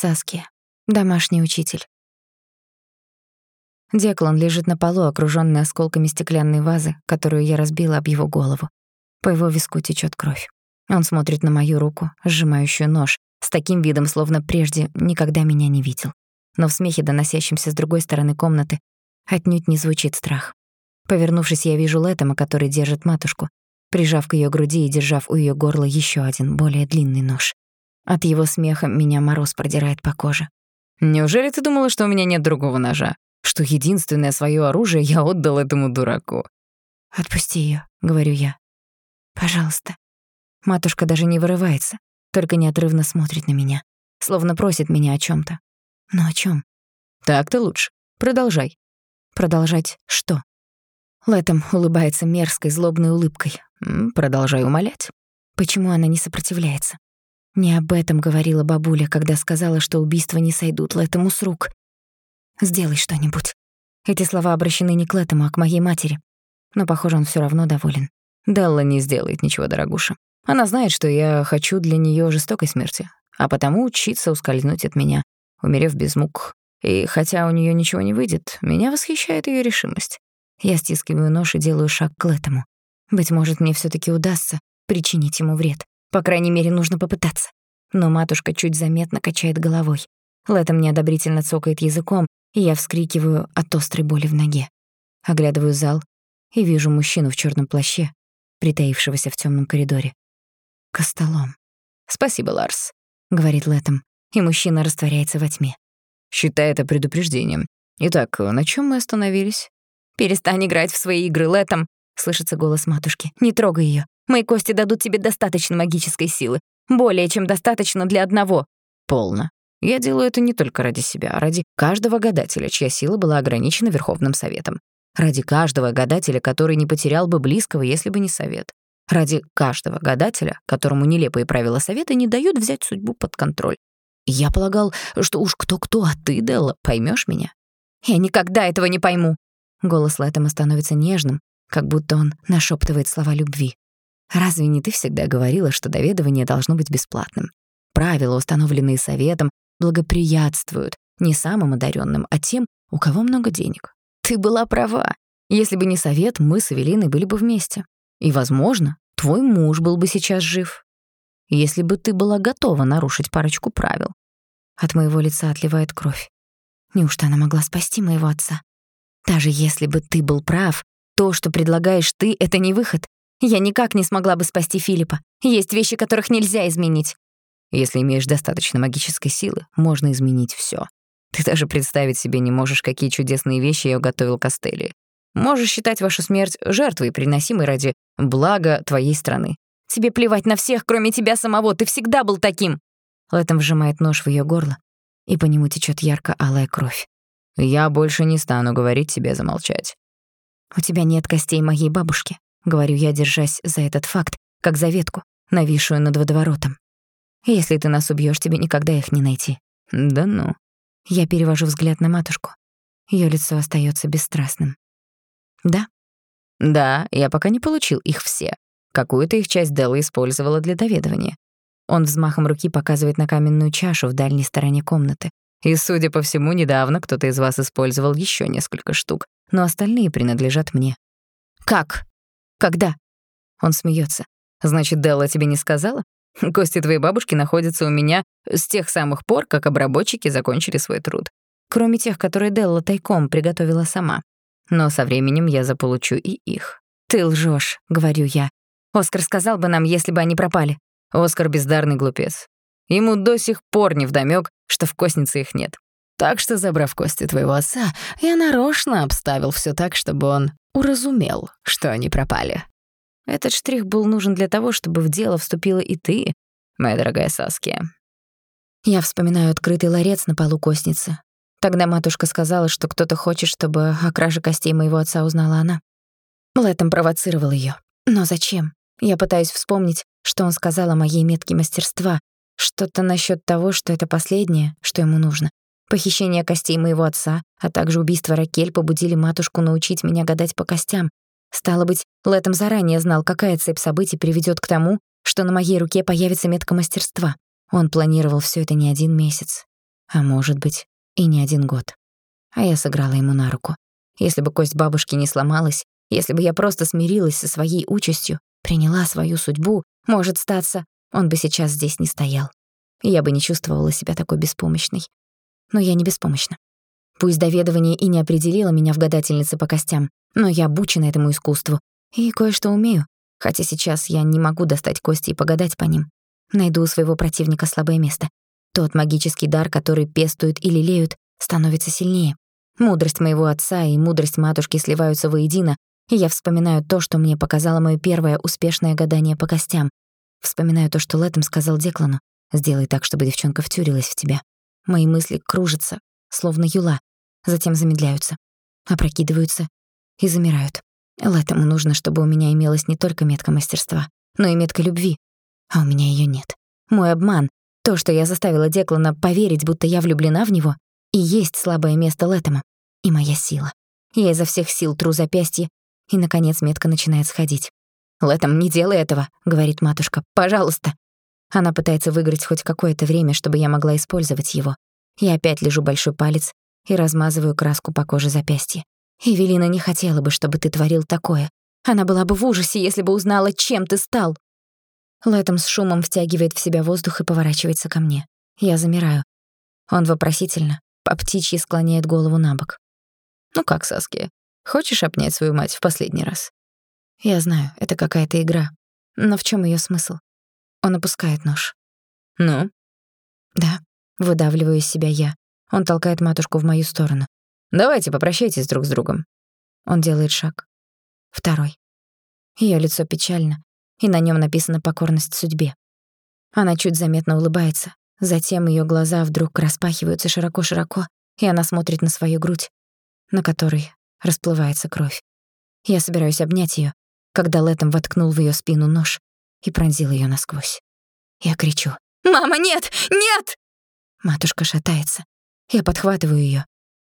Саския. Домашний учитель. Деклан лежит на полу, окружённый осколками стеклянной вазы, которую я разбила об его голову. По его виску течёт кровь. Он смотрит на мою руку, сжимающую нож, с таким видом, словно прежде никогда меня не видел. Но в смехе, доносящемся с другой стороны комнаты, отнюдь не звучит страх. Повернувшись, я вижу Лэттема, который держит матушку, прижав к её груди и держав у её горла ещё один, более длинный нож. От его смеха меня мороз продирает по коже. «Неужели ты думала, что у меня нет другого ножа? что единственное свое оружие я отдал этому дураку. «Отпусти ее, говорю я. «Пожалуйста». Матушка даже не вырывается, только неотрывно смотрит на меня, словно просит меня о чем то Но о чем? «Так-то лучше. Продолжай». «Продолжать что?» Лэтом улыбается мерзкой, злобной улыбкой. «Продолжай умолять». Почему она не сопротивляется? Не об этом говорила бабуля, когда сказала, что убийства не сойдут Лэтому с рук. Сделай что-нибудь. Эти слова обращены не к этому, а к моей матери. Но, похоже, он всё равно доволен. Делла не сделает ничего, дорогуша. Она знает, что я хочу для неё жестокой смерти, а потому учиться ускользнуть от меня, умерев без мук. И хотя у неё ничего не выйдет, меня восхищает её решимость. Я стискиваю нож и делаю шаг к этому. Быть может, мне всё-таки удастся причинить ему вред. По крайней мере, нужно попытаться. Но матушка чуть заметно качает головой. Лэтом неодобрительно цокает языком, и я вскрикиваю от острой боли в ноге. Оглядываю зал и вижу мужчину в чёрном плаще, притаившегося в тёмном коридоре. Костолом. «Спасибо, Ларс», — говорит Лэтом, и мужчина растворяется во тьме. «Считай это предупреждением. Итак, на чём мы остановились?» «Перестань играть в свои игры, Лэтом», — слышится голос матушки. «Не трогай её. Мои кости дадут тебе достаточно магической силы. Более чем достаточно для одного». «Полно. Я делаю это не только ради себя, а ради каждого гадателя, чья сила была ограничена Верховным Советом. Ради каждого гадателя, который не потерял бы близкого, если бы не совет. Ради каждого гадателя, которому нелепые правила совета не дают взять судьбу под контроль. Я полагал, что уж кто-кто, а ты, Делла, поймешь меня. Я никогда этого не пойму. Голос Лэттема становится нежным, как будто он нашептывает слова любви. Разве не ты всегда говорила, что доведывание должно быть бесплатным? Правила, установленные советом, благоприятствуют не самым одаренным, а тем, у кого много денег. Ты была права. Если бы не совет, мы с Эвелиной были бы вместе. И, возможно, твой муж был бы сейчас жив. Если бы ты была готова нарушить парочку правил. От моего лица отливает кровь. Неужто она могла спасти моего отца? Даже если бы ты был прав, то, что предлагаешь ты, — это не выход. Я никак не смогла бы спасти Филиппа. Есть вещи, которых нельзя изменить. Если имеешь достаточно магической силы, можно изменить всё. Ты даже представить себе не можешь, какие чудесные вещи я уготовил Костелли. Можешь считать вашу смерть жертвой, приносимой ради блага твоей страны. Тебе плевать на всех, кроме тебя самого, ты всегда был таким. Лэтом вжимает нож в её горло, и по нему течёт ярко-алая кровь. Я больше не стану говорить тебе замолчать. У тебя нет костей моей бабушки, говорю я, держась за этот факт, как за ветку, нависшую над водоворотом. Если ты нас убьёшь, тебе никогда их не найти. Да ну. Я перевожу взгляд на матушку. Её лицо остаётся бесстрастным. Да? Да, я пока не получил их все. Какую-то их часть Делла использовала для доведывания. Он взмахом руки показывает на каменную чашу в дальней стороне комнаты. И, судя по всему, недавно кто-то из вас использовал ещё несколько штук, но остальные принадлежат мне. Как? Когда? Он смеётся. Значит, Делла тебе не сказала? Кости твоей бабушки находятся у меня с тех самых пор, как обработчики закончили свой труд. Кроме тех, которые Делла тайком приготовила сама. Но со временем я заполучу и их. «Ты лжёшь», — говорю я. «Оскар сказал бы нам, если бы они пропали». Оскар — бездарный глупец. Ему до сих пор не вдомёк, что в костнице их нет. Так что, забрав кости твоего отца, я нарочно обставил всё так, чтобы он уразумел, что они пропали. Этот штрих был нужен для того, чтобы в дело вступила и ты, моя дорогая Саския. Я вспоминаю открытый ларец на полу костницы. Тогда матушка сказала, что кто-то хочет, чтобы о краже костей моего отца узнала она. Лэттем провоцировал её. Но зачем? Я пытаюсь вспомнить, что он сказал о моей метке мастерства, что-то насчёт того, что это последнее, что ему нужно. Похищение костей моего отца, а также убийство Ракель побудили матушку научить меня гадать по костям, Стало быть, Лэттем заранее знал, какая цепь событий приведёт к тому, что на моей руке появится метка мастерства. Он планировал всё это не один месяц. А может быть, и не один год. А я сыграла ему на руку. Если бы кость бабушки не сломалась, если бы я просто смирилась со своей участью, приняла свою судьбу, может статься, он бы сейчас здесь не стоял. Я бы не чувствовала себя такой беспомощной. Но я не беспомощна. Пусть доведование и не определило меня в гадательнице по костям, но я обучена этому искусству и кое-что умею, хотя сейчас я не могу достать кости и погадать по ним. Найду у своего противника слабое место. Тот магический дар, который пестуют и лелеют, становится сильнее. Мудрость моего отца и мудрость матушки сливаются воедино, и я вспоминаю то, что мне показало моё первое успешное гадание по костям. Вспоминаю то, что Лэтом сказал Деклану. «Сделай так, чтобы девчонка втюрилась в тебя». Мои мысли кружатся, словно юла, затем замедляются, опрокидываются и замирают. Лэтому нужно, чтобы у меня имелась не только метка мастерства, но и метка любви. А у меня её нет. Мой обман, то, что я заставила Деклана поверить, будто я влюблена в него, и есть слабое место Лэттема. И моя сила. Я изо всех сил тру запястье, и, наконец, метка начинает сходить. «Лэттем, не делай этого», — говорит матушка. «Пожалуйста». Она пытается выиграть хоть какое-то время, чтобы я могла использовать его. Я опять лежу большой палец и размазываю краску по коже запястья. Эвелина не хотела бы, чтобы ты творил такое. Она была бы в ужасе, если бы узнала, чем ты стал. Лэтом с шумом втягивает в себя воздух и поворачивается ко мне. Я замираю. Он вопросительно, по птичьи склоняет голову на бок. «Ну как, Саския, хочешь обнять свою мать в последний раз?» Я знаю, это какая-то игра. Но в чем её смысл? Он опускает нож. «Ну?» «Да», — выдавливаю из себя я. Он толкает матушку в мою сторону. «Давайте попрощайтесь друг с другом». Он делает шаг. Второй. Её лицо печально, и на нём написана покорность судьбе. Она чуть заметно улыбается, затем её глаза вдруг распахиваются широко-широко, и она смотрит на свою грудь, на которой расплывается кровь. Я собираюсь обнять её, когда Лэтом воткнул в её спину нож и пронзил её насквозь. Я кричу: «Мама, нет! Нет!» Матушка шатается. Я подхватываю её,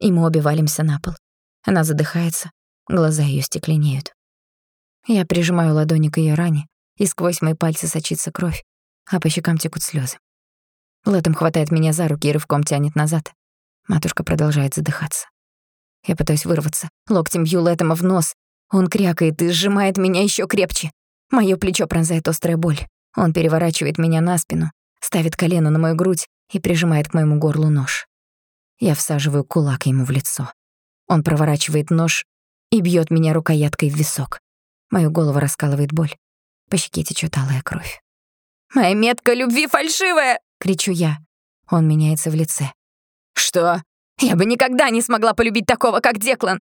и мы обе валимся на пол. Она задыхается, глаза её стекленеют. Я прижимаю ладони к её ране, и сквозь мои пальцы сочится кровь, а по щекам текут слезы. Лэтом хватает меня за руки и рывком тянет назад. Матушка продолжает задыхаться. Я пытаюсь вырваться. Локтем бью Лэтома в нос. Он крякает и сжимает меня еще крепче. Моё плечо пронзает острая боль. Он переворачивает меня на спину, ставит колено на мою грудь и прижимает к моему горлу нож. Я всаживаю кулак ему в лицо. Он проворачивает нож и бьет меня рукояткой в висок. Мою голову раскалывает боль. По щеке течет алая кровь. «Моя метка любви фальшивая!» — кричу я. Он меняется в лице. «Что? Я бы никогда не смогла полюбить такого, как Деклан!»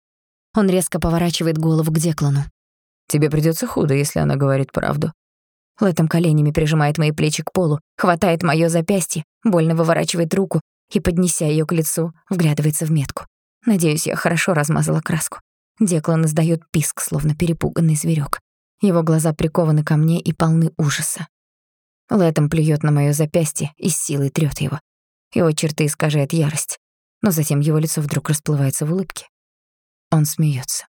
Он резко поворачивает голову к Деклану. «Тебе придётся худо, если она говорит правду». Лэтом коленями прижимает мои плечи к полу, хватает моё запястье, больно выворачивает руку и, поднеся её к лицу, вглядывается в метку. Надеюсь, я хорошо размазала краску. Деклан издаёт писк, словно перепуганный зверёк. Его глаза прикованы ко мне и полны ужаса. Лэтом плюёт на моё запястье и с силой трёт его. Его черты искажает ярость, но затем его лицо вдруг расплывается в улыбке. Он смеётся.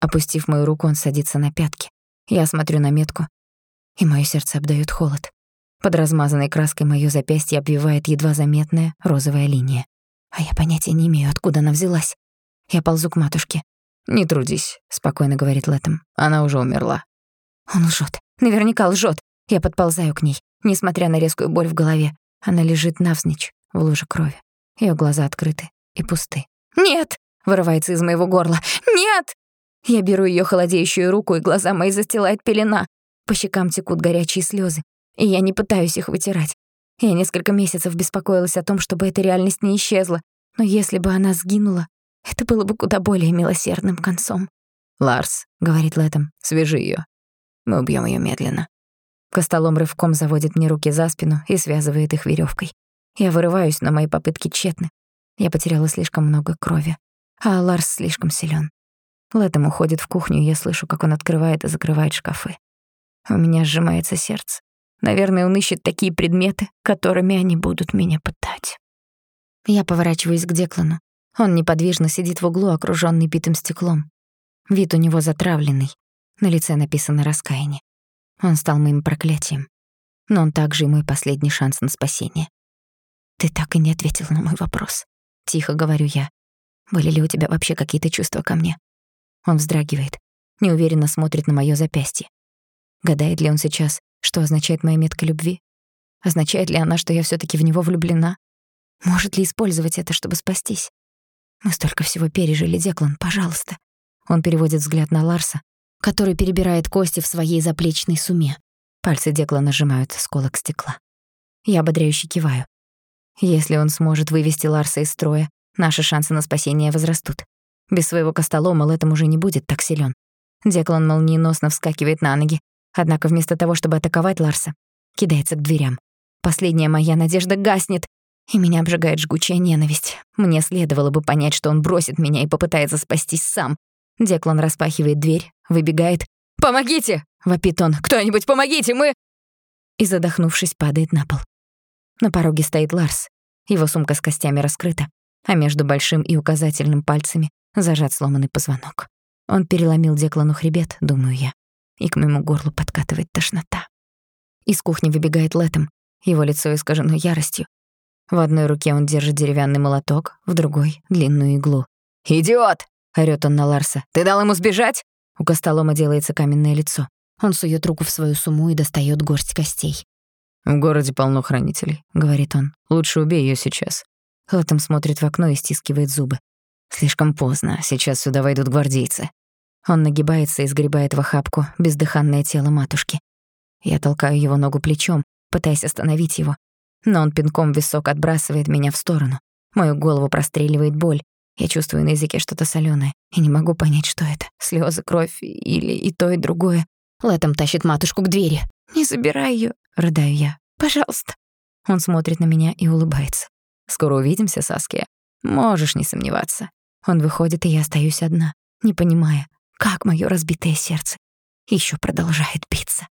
Опустив мою руку, он садится на пятки. Я смотрю на метку, и моё сердце обдаёт холод. Под размазанной краской моё запястье обвивает едва заметная розовая линия. А я понятия не имею, откуда она взялась. Я ползу к матушке. «Не трудись», — спокойно говорит Лэтом. «Она уже умерла». Он лжёт. Наверняка лжёт. Я подползаю к ней, несмотря на резкую боль в голове. Она лежит навзничь, в луже крови. Её глаза открыты и пусты. «Нет!» — вырывается из моего горла. «Нет!» Я беру её холодеющую руку, и глаза мои застилает пелена. По щекам текут горячие слёзы, и я не пытаюсь их вытирать. Я несколько месяцев беспокоилась о том, чтобы эта реальность не исчезла, но если бы она сгинула, это было бы куда более милосердным концом. «Ларс», — говорит Лэтом, — «свяжи её. Мы убьем ее медленно. Костолом рывком заводит мне руки за спину и связывает их веревкой. Я вырываюсь, но мои попытки тщетны. Я потеряла слишком много крови, а Ларс слишком силен. Лэтом уходит в кухню, и я слышу, как он открывает и закрывает шкафы. У меня сжимается сердце. Наверное, он ищет такие предметы, которыми они будут меня пытать. Я поворачиваюсь к Деклану. Он неподвижно сидит в углу, окружённый битым стеклом. Вид у него затравленный, на лице написано раскаяние. Он стал моим проклятием. Но он также и мой последний шанс на спасение. Ты так и не ответил на мой вопрос. Тихо говорю я. Были ли у тебя вообще какие-то чувства ко мне? Он вздрагивает, неуверенно смотрит на моё запястье. Гадает ли он сейчас, что означает моя метка любви? Означает ли она, что я всё таки в него влюблена? Может ли использовать это, чтобы спастись? Мы столько всего пережили, Деклан, пожалуйста. Он переводит взгляд на Ларса, который перебирает кости в своей заплечной суме. Пальцы Декла нажимают сколок стекла. Я ободряюще киваю. Если он сможет вывести Ларса из строя, наши шансы на спасение возрастут. Без своего костолома Лэттем уже не будет так силен. Деклан молниеносно вскакивает на ноги, однако вместо того, чтобы атаковать Ларса, кидается к дверям. Последняя моя надежда гаснет, и меня обжигает жгучая ненависть. Мне следовало бы понять, что он бросит меня и попытается спастись сам. Деклан распахивает дверь, выбегает. «Помогите!» — вопит он. «Кто-нибудь помогите, мы...» И, задохнувшись, падает на пол. На пороге стоит Ларс. Его сумка с костями раскрыта, а между большим и указательным пальцами зажат сломанный позвонок. Он переломил Деклану хребет, думаю я, и к моему горлу подкатывает тошнота. Из кухни выбегает Лэтом, его лицо искажено яростью. В одной руке он держит деревянный молоток, в другой — длинную иглу. «Идиот!» — орёт он на Ларса. «Ты дал ему сбежать?» У Костолома делается каменное лицо. Он сует руку в свою сумму и достает горсть костей. «В городе полно хранителей», — говорит он. «Лучше убей ее сейчас». Лотом смотрит в окно и стискивает зубы. «Слишком поздно. Сейчас сюда войдут гвардейцы». Он нагибается и сгребает в охапку бездыханное тело матушки. Я толкаю его ногу плечом, пытаясь остановить его. Но он пинком в висок отбрасывает меня в сторону. Мою голову простреливает боль. Я чувствую на языке что-то солёное и не могу понять, что это. Слёзы, кровь или и то, и другое. Летом тащит матушку к двери. «Не забирай её», — рыдаю я. «Пожалуйста». Он смотрит на меня и улыбается. «Скоро увидимся, Саския. Можешь не сомневаться». Он выходит, и я остаюсь одна, не понимая, как моё разбитое сердце ещё продолжает биться.